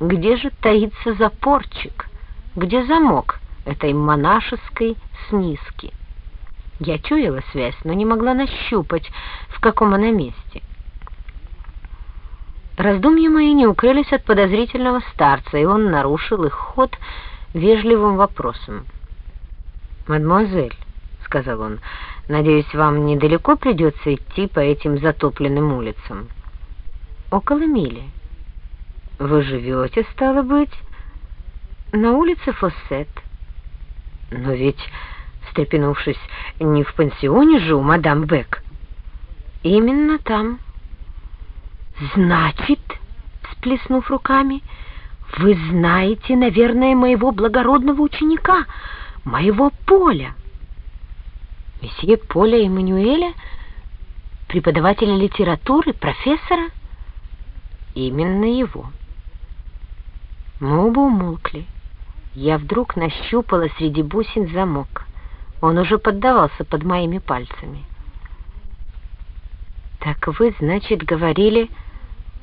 где же таится запорчик, где замок этой монашеской снизки. Я чуяла связь, но не могла нащупать, в каком она месте. Раздумья мои не укрылись от подозрительного старца, и он нарушил их ход вежливым вопросом. «Мадемуазель», — сказал он, — «надеюсь, вам недалеко придется идти по этим затопленным улицам?» «Около мили». «Вы живете, стало быть, на улице Фоссет?» «Но ведь...» встрепенувшись, не в пансионе же у мадам Бек? Именно там. Значит, всплеснув руками, вы знаете, наверное, моего благородного ученика, моего Поля. Месье Поля Эммануэля, преподавателя литературы, профессора? Именно его. Мы оба умолкли. Я вдруг нащупала среди бусин замок. Он уже поддавался под моими пальцами. «Так вы, значит, говорили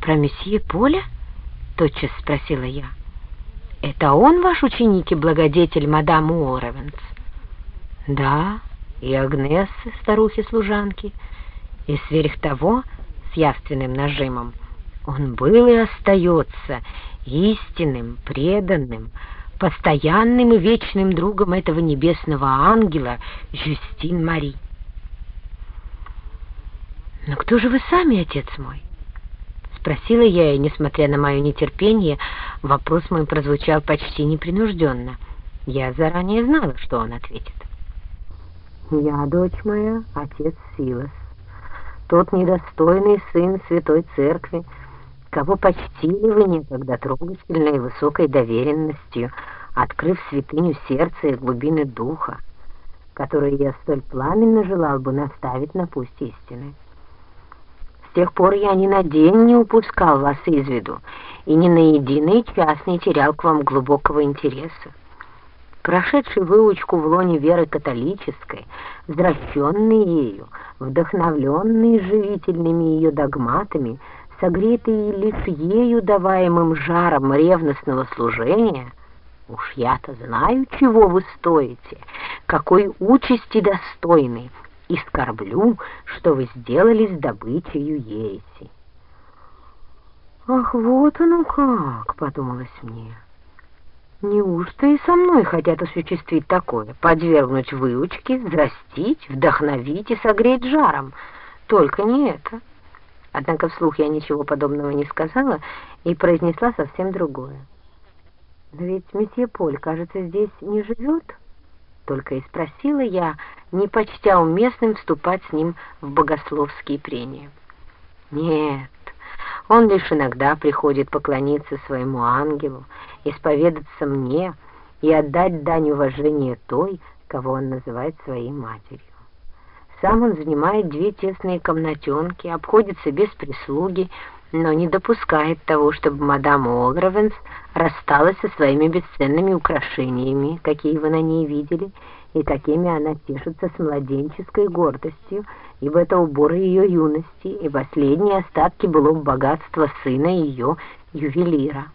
про месье Поля?» — тотчас спросила я. «Это он ваш ученик и благодетель мадам Уорревенс?» «Да, и Агнес, старухи-служанки, и сверх того, с явственным нажимом, он был и остается истинным, преданным, постоянным и вечным другом этого небесного ангела Жюстин Мари. «Но кто же вы сами, отец мой?» Спросила я, и, несмотря на мое нетерпение, вопрос мой прозвучал почти непринужденно. Я заранее знала, что он ответит. «Я, дочь моя, отец Силас, тот недостойный сын Святой Церкви, кого почтили вы некогда трогательной и высокой доверенностью, открыв святыню сердца и глубины духа, которую я столь пламенно желал бы наставить на пусть истины. С тех пор я ни на день не упускал вас из виду и ни на единый час не терял к вам глубокого интереса. Прошедший выучку в лоне веры католической, возвращенный ею, вдохновленный живительными ее догматами, согретый лишь ею даваемым жаром ревностного служения — Уж я-то знаю, чего вы стоите, какой участи достойны, и скорблю, что вы сделали с добычей ереси. «Ах, вот оно как!» — подумалось мне. «Неужто и со мной хотят осуществить такое? Подвергнуть выучке, взрастить, вдохновить и согреть жаром? Только не это!» Однако вслух я ничего подобного не сказала и произнесла совсем другое. «Но ведь месье Поль, кажется, здесь не живет?» Только и спросила я, не почтя уместным вступать с ним в богословские прения. «Нет, он лишь иногда приходит поклониться своему ангелу, исповедаться мне и отдать дань уважения той, кого он называет своей матерью. Сам он занимает две тесные комнатенки, обходится без прислуги, но не допускает того, чтобы мадам Олдровенс рассталась со своими бесценными украшениями, какие вы на ней видели, и какими она тешится с младенческой гордостью, ибо это уборы ее юности и последние остатки былого богатства сына ее ювелира.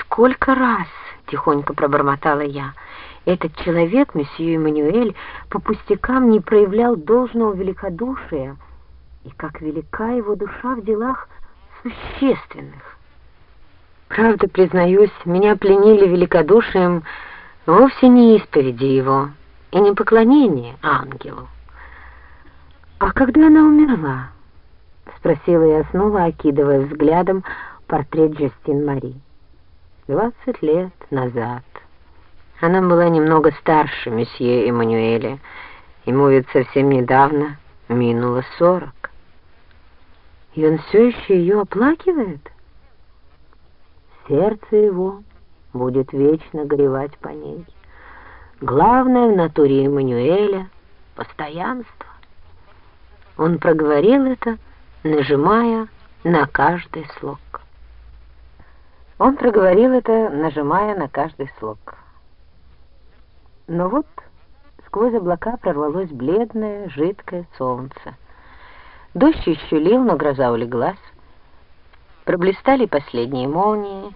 «Сколько раз!» — тихонько пробормотала я. «Этот человек, месье Эммануэль, по пустякам не проявлял должного великодушия» и как велика его душа в делах существенных. Правда, признаюсь, меня пленили великодушием вовсе не исповеди его и не поклонение ангелу. «А когда она умерла?» — спросила я снова, окидывая взглядом портрет Джастин Мари. «Двадцать лет назад. Она была немного старше месье Эммануэля. Ему ведь совсем недавно минуло сорок. И он все еще ее оплакивает? Сердце его будет вечно горевать по ней. Главное в натуре Эммануэля — постоянство. Он проговорил это, нажимая на каждый слог. Он проговорил это, нажимая на каждый слог. Но вот сквозь облака прорвалось бледное, жидкое солнце. Дождь еще лил, но гроза улеглась. Проблистали последние молнии,